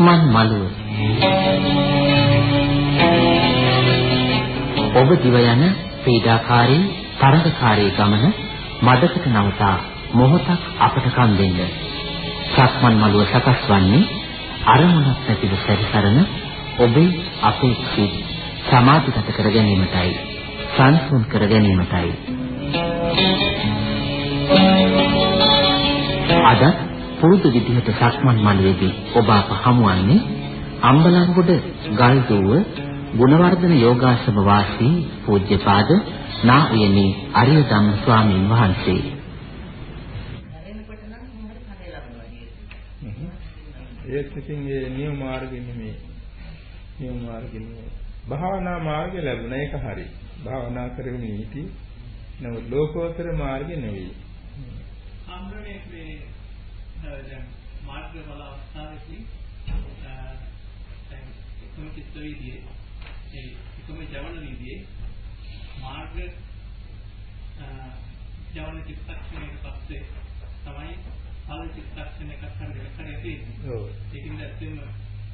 සක්මන් මළුව ඔබ දිව යන පීඩාකාරී තරඟකාරී ගමන මදකට නවතා මොහොතක් අපට කන් දෙන්න. සක්මන් මළුව සකස් වන්නේ අරමුණක් නැතිව සැරිසරන ඔබේ අපේක්ෂිත සමාධිගත කර ගැනීමටයි සංසුන් කර ගැනීමටයි. අද පුරුදු විදිහට සක්මන් මළුවේදී ඔබ අප හමුවන්නේ අම්බලන්ගොඩ ගල්දුව ගුණවර්ධන යෝගාශ්‍රම වාසී පූජ්‍යපාද නා උයනේ අරිය ධම්ම ස්වාමීන් වහන්සේ. ඒත් ඉතින් මේ නියම මාර්ගෙ නෙමෙයි. නියම මාර්ගෙ නෙමෙයි. භාවනා මාර්ගය ලැබුණා ඒක හරි. භාවනා කරගෙන ඉති. නමුත් ලෝකෝත්තර මාර්ගෙ නෙවෙයි. ආම්රණේ මේ දැන් මාර්ග බල අවස්ථාවේදී දැන් එකම චිත්ත වීදියේ ඒ එකම ජවන වීදියේ මාර්ග ජවන චිත්තක්ෂණයක පස්සේ තමයි පළ චිත්තක්ෂණයක හරි වෙනස් කරේ ඔව්. ඒකින්ද ඇත්තම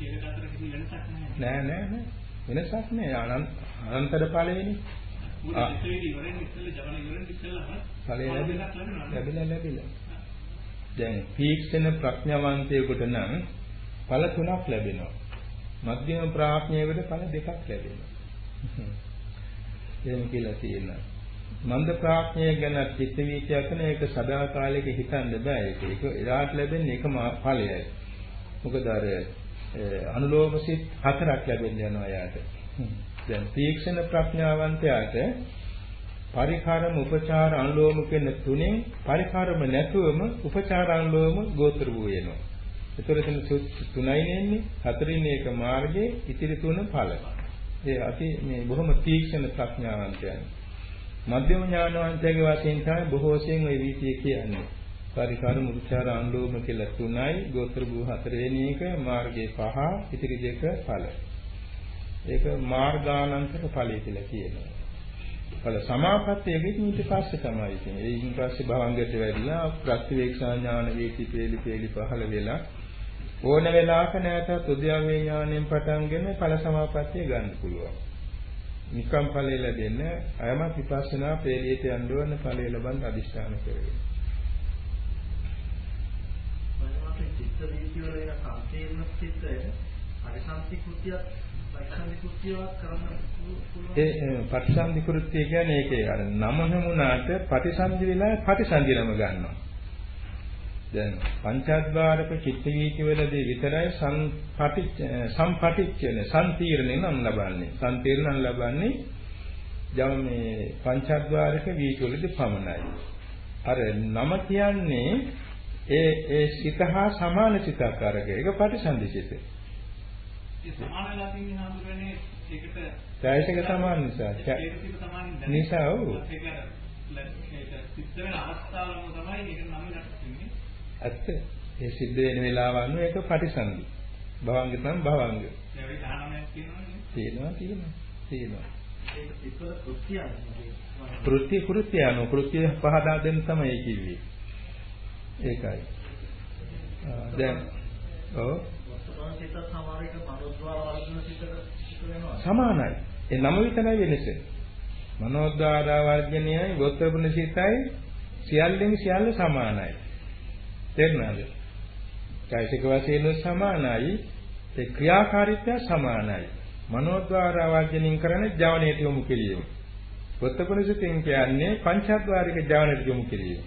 ඒක අතර කිසි වෙනසක් නැහැ. නෑ නෑ නෑ. වෙනසක් නෑ. අනන්ත අනන්තර ඵලෙනේ. මුල ඉස්සෙල්ලා ඉවරෙන් ඉස්සෙල්ලා ජවන ඉවරෙන් ඉස්සෙල්ලාම ඵලය ලැබිලා ලැබිලා. දැන් තීක්ෂණ ප්‍රඥාවන්තයෙකුට නම් ඵල තුනක් ලැබෙනවා. මධ්‍යම ප්‍රාඥයෙකුට ඵල දෙකක් ලැබෙනවා. එහෙම කියලා තියෙනවා. මන්ද ප්‍රාඥය ගැන චිත්ත වීතිය කරන එක සදාකාලික හිතන්න බෑ ඒක. ඒක එදාට ලැබෙන්නේ එකම ඵලයයි. මොකද අර අනුලෝම සිත් හතරක් ලැබෙන්න යනවා යාට. දැන් තීක්ෂණ ප්‍රඥාවන්තයාට පරිකාරම උපචාර අනුලෝම කියන තුනෙන් පරිකාරම නැතුවම උපචාර අනුලෝම ගෝත්‍ර වූ වෙනවා. ඒතර එතන තුනයි නෙන්නේ හතරින් එක මාර්ගයේ ඉතිරි තුන ඵල. ඒ අපි මේ බොහොම තීක්ෂණ ප්‍රඥාවන්තයන්. මධ්‍යම ඥානවන්තයගේ වශයෙන් තමයි බොහෝ වශයෙන් ওই වීතිය කියන්නේ. පරිකාර මුචාර අනුලෝම කියලා තුනයි ගෝත්‍ර භූ හතරවෙනි එක මාර්ගයේ පහ ඉතිරි දෙක ඵල. ඒක මාර්ගානන්තක ඵලය කියලා කියනවා. ඵල සමාපත්තියගෙත් ඊට පස්සේ තමයි ඉතින්. ඒකින් පස්සේ භවංගයට වැඩිලා ප්‍රතිවේක්ෂා ඥාන වේති පෙළි පෙළි පහළ වෙලා ඕන වෙලාවක නැවතත් උද්‍යමයේ ඥාණයෙන් පටන්ගෙන ඵල සමාපත්තිය ගන්න පුළුවන්. නිකම් ඵලය ලැබෙන්න අයමත් විපස්සනා පෙළියට යන්න ඕන ඵලය ලබන්න අදිෂ්ඨාන කරගෙන. මනෝමය චිත්ත වීතිය වල වෙන සංකීර්ණ චිත්තය පරිසංති කෘතියක් පරිසංති කෘතියක් කරන්න පුළුවන්. ඒ පරිසංති කෘතිය කියන්නේ ඒකේ අර නම හැමුණාට ප්‍රතිසන්දි වෙලා ප්‍රතිසන්දි නම ගන්නවා. දැන් පංචද්වාරක චිත්ත වීති වලදී විතරයි සම්පටිච්ච සම්පටිච්චන සම්තීර්ණේ නම් ලබන්නේ. සම්තීර්ණ නම් ලබන්නේ යම් මේ පංචද්වාරක වීති වලදී පමණයි. අර නම කියන්නේ ඒ ඒ සිත හා සමාන සිතක් අරගෙන ඒක ප්‍රතිසන්දි සිත. සමාන වෙලා තියෙන හඳුරන්නේ ඒකට ඡායසික සමාන නිසා. සමානින් දැනෙන්නේ. නිසා ඔව්. ඒක සිද්ධ වෙන අවස්ථාවම තමයි ඒක නම් වෙන්නේ. ඇත්ත. ඒ සිද්ධ වෙන වෙලාව අනුව ඒක ප්‍රතිසන්දි. භවංග නම් භවංග. ඒ වගේ 19ක් තියෙනවනේ. තියෙනවා තියෙනවා. තියෙනවා. කෘත්‍ය කෘත්‍ය අනුව කෘත්‍ය පහදා දෙන්න තමයි කිව්වේ. ඒකයි. දැන් ඔව් සමානයි. ඒ නම විතරයි වෙනස. මනෝද්වාර වර්ජනයයි ගෝත්‍රපුණ සිතයි සියල්ලෙන් සියල්ල සමානයි. තේරුණාද? චෛතසික වශයෙන් සමානයි. ඒ ක්‍රියාකාරීත්වය සමානයි. මනෝද්වාර වර්ජනින් කරන ජවනයට යොමු කිරීම. ගෝත්‍රපුණ සිතෙන් කියන්නේ පංචද්වාරික ජවනයට යොමු කිරීම.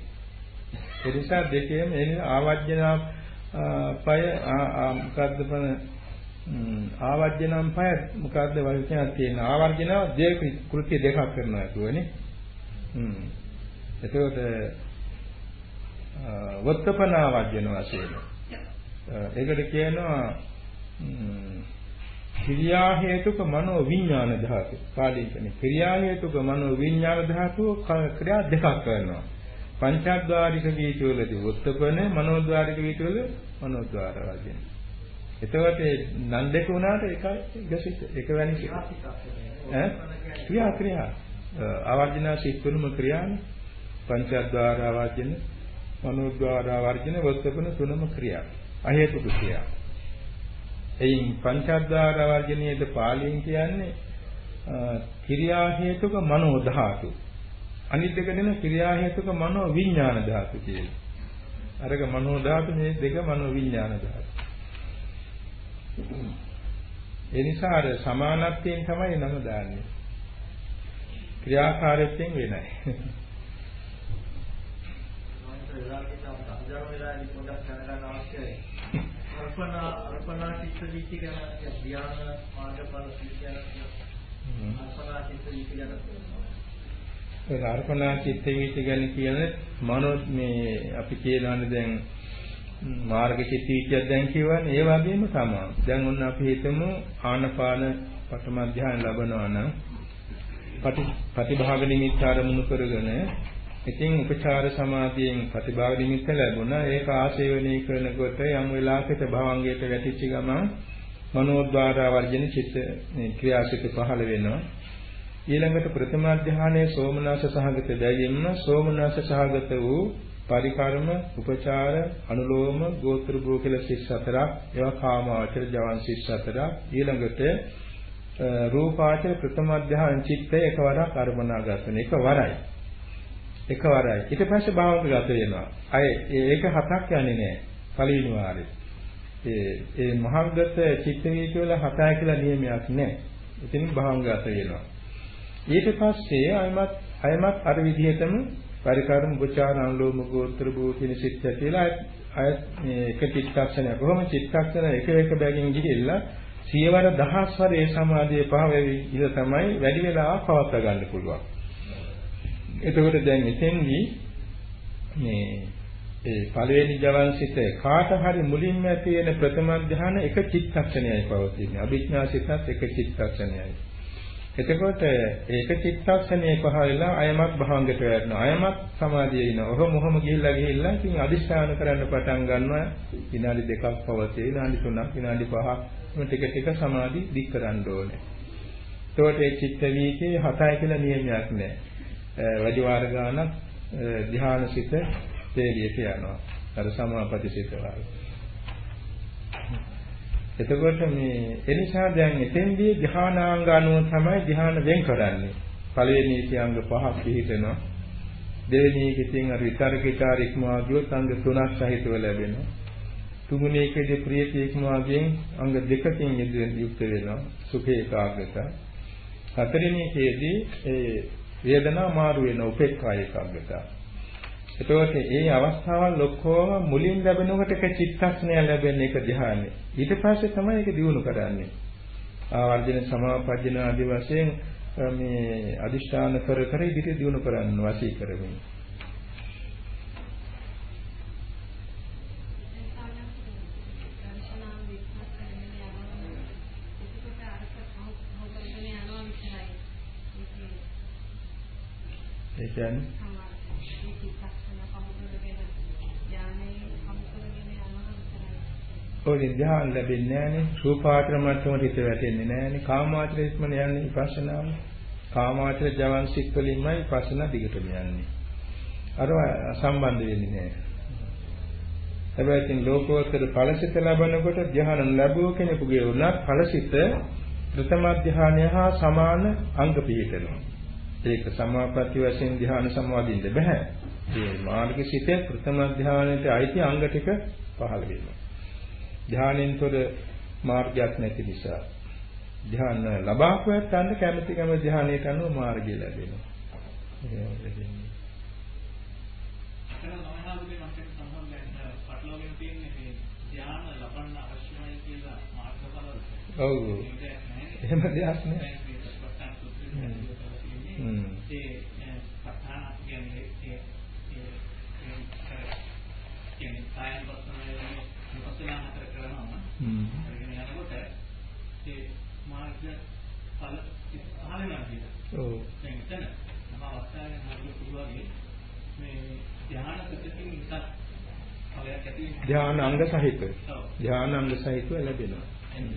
ඒ නිසා දෙකේම එන ආවර්ජනා පය මොකද්ද පන ආවර්ජනම් පය මොකද්ද වචනයක් තියෙන ආවර්ජන දෙක කෘත්‍ය දෙකක් කරනවා කියවනේ හ්ම් එතකොට වත්තපන ආවර්ජන වශයෙන්. ඒකට කියනවා ක්‍රියා හේතුක මනෝ විඥාන ධාතු. පාලිකනේ ක්‍රියා හේතුක මනෝ විඥාන ධාතුව ක්‍රියා දෙකක් කරනවා. පංචද්වාරික වීතිවලදී උත්පන මනෝද්වාරික වීතිවල මනෝද්වාර වශයෙන්. එතකොට නන් දෙක වුණාට එකයි ගසිත එක වැනි ඈ ක්‍රියා ක්‍රියා ආවර්ජන සිත්තුනම ක්‍රියානේ පංචද්වාර ආවර්ජන මනෝද්වාර ආවර්ජන උත්පන තුනම ක්‍රියා අහේතුක ක්‍රියා. එයින් පංචද්වාර වර්ජනීයද පාලියෙන් කියන්නේ ක්‍රියා හේතුක මනෝ ධාතු. අනිත් දෙක දෙන ක්‍රියා හේතුක මනෝ විඥාන ධාතු කියලා. අරක මනෝ ධාතු මේ දෙක මනෝ විඥාන ධාතු. ඒ නිසා අර සමානත්වයෙන් තමයි නම දාන්නේ. ක්‍රියාකාරීත්වයෙන් වෙනයි. අර්පණා අර්පණා චිත්ත වීති ගැන ධ්‍යාන මාර්ගඵල කියන අර්පණා චිත්ත වීති ගැන ඒ අර්පණා චිත්ත වීති ගැන කියන මනෝ මේ අපි කියනවානේ දැන් මාර්ග චිත්ත වීතියක් දැන් කියවනේ ඒ වගේම තමයි. දැන් ඔන්න අපි හිතමු ආනපාන පඨම ධ්‍යාන ලැබනවා නම් ප්‍රතිභාග නිමිත්ත ආරමුණු කරගෙන ඉතින් උපචාර සමාධියෙන් ප්‍රතිභාග නිමිත්ත ලැබුණා. ඒක ආශේවනී කරනකොට යම් වෙලාවකට භවංගයට වැටිච්ච ගමන් මනෝද්වාර වර්ජන චිත්ත ක්‍රියාසිත පහළ වෙනවා. ඊළඟට ප්‍රථම ධානයේ සෝමනස සහගත බැගින්ම සෝමනස සහගත වූ පරිකර්ම උපචාර අනුලෝම ගෝත්‍ර භූ කියලා සිස් හතරක් ඒවා කාමාවචර ජවන් සිස් හතරක් ඊළඟට රූපාචර ප්‍රථම ධාන චිත්තය එකවරක් අරමුණා ගන්න එකවරයි එකවරයි. ඊට පස්සේ භාවක ගත වෙනවා. අය ඒක හතක් යන්නේ නැහැ. පළවෙනි වාරේ. ඒ ඒ මහග්ගත චිත්ත වීති වල හතයි කියලා නියමයක් නැහැ. එතනින් භාවක ගත වෙනවා. ඊට පස්සේ අයමත් අයමත් අර විදිහටම පරිකාරම උපචාරණ ලෝම ගෝත්‍ර භූතින සිත් ඇතිලා අය එක චිත්තක්ෂණය කොහොම චිත්තක්ෂණ එක එක බැගින් ගිහිල්ලා සියවර දහස් වර ඒ සමාධියේ පහ වෙවි ඉඳ තමයි වැඩි වෙලාවක් පවත්වා ගන්න පුළුවන්. එතකොට දැන් එතෙන්දී මේ ඒ පළවෙනි ජවන්සිත කාට හරි මුලින්ම ඇති වෙන ප්‍රථම ධ්‍යාන එක චිත්තක්ෂණයයි පවතින්නේ. අභිඥා සිතත් එක චිත්තක්ෂණයයි. එතකොට ඒක චිත්තක්ෂණයේ පහළලා අයමත් භාංගයට වැටෙනවා. අයමත් සමාධියේ ඉනවා. ඔහොම ඔහොම ගිහිල්ලා ගිහිල්ලා ඉතින් අදිස්ථාන කරන්න පටන් ගන්නවා. විනාඩි දෙකක් පවතී, විනාඩි තුනක්, විනාඩි පහක් ටික ටික සමාධි දික් කරන්න ඕනේ. එතකොට මේ චිත්ත වීකේ හතයි කියලා නියමයක් නැහැ. වැඩි වාර ගානක් ධ්‍යානසිත තේරියට යනවා. අර සමාපatti සිත වගේ. එතකොට මේ එනිසා දැන් එතෙන්දී ධ්‍යානාංග අනුව තමයි ධ්‍යාන වෙන් කරන්නේ. පළවෙනි ඉතිංග පහක් පිළිතනවා. දෙවෙනි එකකින් අර විතරකිකාර ඉක්මවා ගියොත් අංග තුනක් සහිතව ලැබෙනවා. තුන්වෙනි එකේදී ප්‍රියති ඉක්මවාගෙන් අංග දෙකකින් යුක්ත වෙනවා. සුඛ ඒකාග්‍රත. හතරවෙනි එකේදී ඒ වේදනා මාරු වෙන උපේක්ඛා ඒකාග්‍රතාව. එතකොට මේ අවස්ථාවල් ඔක්කොම මුලින් ලැබෙනකොට එක චිත්තක්ෂණය ලැබෙන එක ධ්‍යානෙ. ඊට පස්සේ තමයි ඒක දියුණු කරන්නේ. ආවර්ජන සමාපජ්ජන ආදී වශයෙන් මේ අදිෂ්ඨාන කර කර ඉදිරිය දියුණු කරන්න වශී කරමින්. ඒ කියන්නේ ඔය ධ්‍යාන ලැබෙන්නේ නැහනේ. රූපාචර මට්ටමට හිත වැටෙන්නේ නැහනේ. කාමාචර ඉස්මන යන්නේ විපස්සනාම කාමාචර ජවන් සිත් වලින්මයි විපස්සනා දිගටම යන්නේ. අර සම්බන්ධ වෙන්නේ නැහැ. හැබැයි ඉතින් ලෝකෝත්තර ඵලසිත ලැබනකොට ධ්‍යාන ලැබුව කෙනෙකුගේ උනත් ඵලසිත ප්‍රථම ධ්‍යානය හා සමාන අංග පිළිතනවා ඒක සමාපatti වශයෙන් ධ්‍යාන සම්වාදින්න බෑ. මේ මාර්ග සිතේ ප්‍රථම ධ්‍යානයේ අයිති අංග ටික පහළ වෙනවා. ධ්‍යානෙන්තර මාර්ගයක් නැති නිසා ධ්‍යාන ලබාපු ඇත්තන්ට කැමැති කැම ධ්‍යානයට අනුව මාර්ගය ලැබෙනවා. එහෙම ලැබෙන්නේ. ඔව්. එහෙම දෙයක් නෑ. ඒ සත්‍තාන කියන්නේ ඒ කියන්නේ කායන පස්සනාවේ විපස්සනා හතර කරනවා. හ්ම්. ඒකෙන් යනකොට ඒ මාර්ග ඵල පහළනවා කියන. ඔව්. දැන් එතන මම අවස්ථාවේ හරියට පුළුවන් මේ ධ්‍යාන ප්‍රතිපදින් එකක් ඵලයක් ඇති ධ්‍යාන අංග සහිත. ධ්‍යාන අංග සහිතව ලැබෙනවා. එතන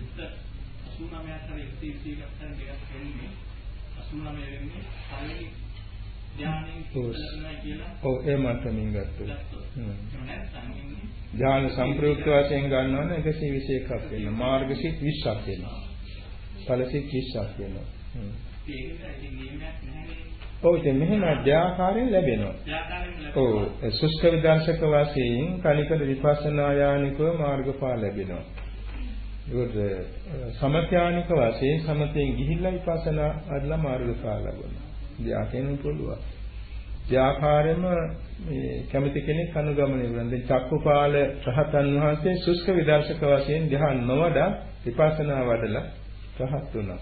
89 හතර 120 ගත්තන් දෙකක් වෙන්නේ 89 වෙන්නේ පළවෙනි ඔව් ඒ මට්ටමින් ගත්තොත්. ධ්‍යාන සම්ප්‍රයුක්ත වශයෙන් ගන්නවා නම් 121ක් වෙනවා. මාර්ගසිත 20ක් වෙනවා. ඵලසිත 20ක් වෙනවා. ඔව් ඉතින් මෙහෙම අධ්‍යාකාරයෙන් ලැබෙනවා. ඔව් සුෂ්ක විදර්ශක වශයෙන් කලිකද විපස්සනා යානිකව මාර්ගඵල ලැබෙනවා. ඒකට සමත්‍යානික වශයෙන් සමතෙන් ගිහිල්ලා විපස්සනා අදලා මාර්ගඵල ලැබෙනවා. ධ්‍යාකෙන් පුළුවන්. ව්‍යාපාරෙම මේ කැමති කෙනෙක් අනුගමනය කරන. දැන් චක්කුපාල රහතන් වහන්සේ සුස්ක විදර්ශක වශයෙන් ධ්‍යාන නොවඩා විපස්සනා වඩලා රහත් වුණා.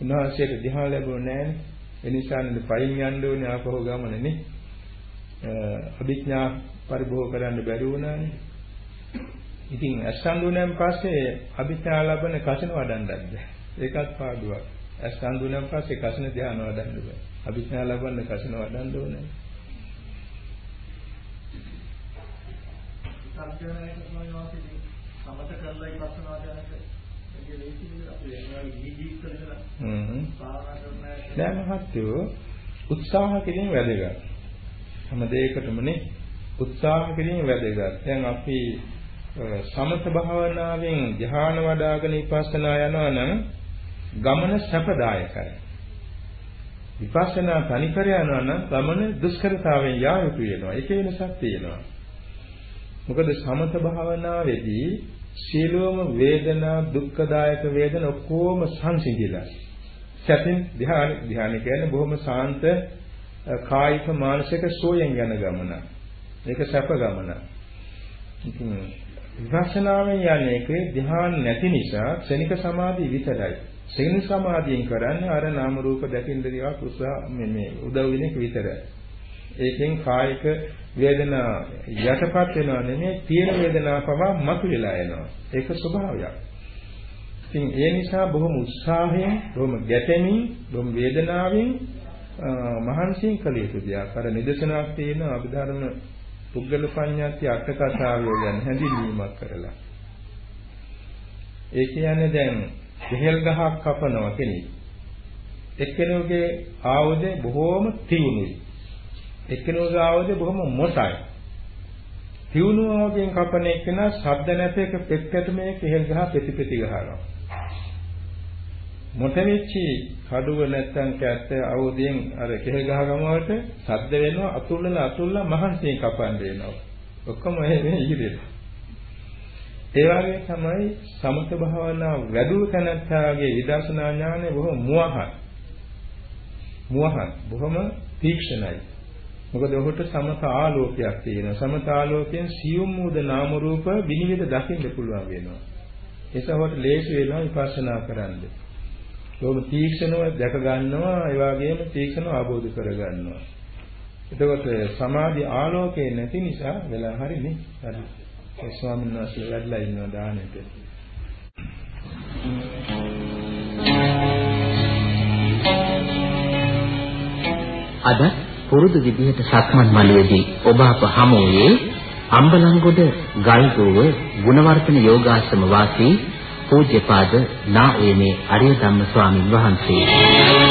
උන්වහන්සේට ධ්‍යාන ලැබුණේ නැහැ. ඒ නිසා නේද පයින් යන්න ඕනේ ආපහු ගමනනේ. අභිඥා පරිභෝග කරන්න බැරි වුණානේ. ඉතින් අස්සන්දුණන් පස්සේ අභිඥා ලබන කසින වඩන්නත් බැහැ. ඒකත් පාඩුවක්. අස්සන්දුණන් පස්සේ කසින ධ්‍යාන වඩන්න බෑ. අභිඥා ලබන්න කසින වඩන්න ඕනේ. වහන්සේ සමත කරලා ඉපස්සනා දැන් මහත්යෝ උත්සාහ කිරීම වැදගත්. හැම දෙයකටමනේ උත්සාහ කිරීම වැදගත්. දැන් අපි සමත භාවනාවෙන් ධ්‍යාන වඩ아가න විපස්සනා යනවා නම් ගමන සැපදායකයි. විපස්සනා තනිකර යනවා නම් ගමන දුෂ්කරතාවෙන් යා යුතු වෙනවා. ඒක වෙනසක් තියෙනවා. මොකද සමත භාවනාවේදී සියලුම වේදනා දුක්ඛදායක වේදන ඔක්කොම සංසිඳිලා. සැපෙන් ධ්‍යාන ධ්‍යාන කියන්නේ බොහොම සාන්ත කායික මානසික සෝයෙන් යන ගමන. මේක සැප ගමන. ඉතින් විපස්සනාවෙන් යන්නේ ඒකේ ධ්‍යාන නැති නිසා ක්ෂණික සමාධිය විතරයි. ක්ෂණ සමාධියෙන් කරන්නේ අර නාම රූප දකින්න දේවා උත්සාහ මේ මේ උදව් වෙන එක විතරයි. ඒකෙන් කායික වේදනා යටපත් වෙනව නෙමෙයි තියෙන වේදනා පවා මතුවලා එනවා. ඒක ස්වභාවයක්. ඉතින් ඒ නිසා බොහොම උත්සාහයෙන්, බොහොම ගැටෙමින්, බොහොම වේදනාවෙන් මහන්සියෙන් කළ යුතු දෙයක්. අර නිදර්ශනයක් තියෙන අභිධර්ම පුද්ගල පඤ්ඤාති අට කතාවය ගැන හැඳින්වීමක් කරලා. ඒ කියන්නේ දැන් දෙහෙල් ගහක් කපනවා කෙනෙක්. එක්කෙනෙකුගේ ආයුධය බොහෝම තියුණුයි. එක්කෙනෙකුගේ ආයුධය බොහොම මොටයි. තියුණුවකින් කපන එක්කෙනා ශබ්ද නැත එක පෙත්තට මේ කෙහෙල් ගහ පෙති පෙති ගහනවා. මොට වෙච්චි කඩුව නැත්තම් කැත්ත අවුදියෙන් අර කෙහෙල් ගහ ගමවට ශබ්ද වෙනවා අතුල්ලලා අතුල්ලා මහන්සියෙන් කපන්න වෙනවා. ඔක්කොම එහෙම ඉහිදෙනවා. ඒ වගේ තමයි සමත භාවනා වැඩුව තැනත්තාගේ විදර්ශනා ඥානය බොහොම මුවහත්. මුවහත් බොහොම තීක්ෂණයි. මොකද ඔහුට සමත ආලෝකයක් තියෙනවා. සමත ආලෝකයෙන් සියුම් මුද නාම රූප විනිවිද දකින්න පුළුවන් වෙනවා. ඒසහොට ලේසි වෙනවා විපස්සනා කරන්න. බොහොම තීක්ෂණව දැක ගන්නවා, ඒ වගේම තීක්ෂණව අවබෝධ කර ගන්නවා. එතකොට සමාධි ආලෝකේ නැති නිසා වෙලා හරිනේ. හරි. ඒ ස්වාමීන් වහන්සේ වැඩලා ඉන්නවා දානෙට. අද පුරුදු විදිහට සක්මන් මළුවේදී ඔබ අප හමුවේ අම්බලන්ගොඩ ගල්ගෝව ගුණවර්ධන යෝගාශ්‍රම වාසී පූජ්‍යපාද නා එමේ අරිය ධම්ම ස්වාමින් වහන්සේ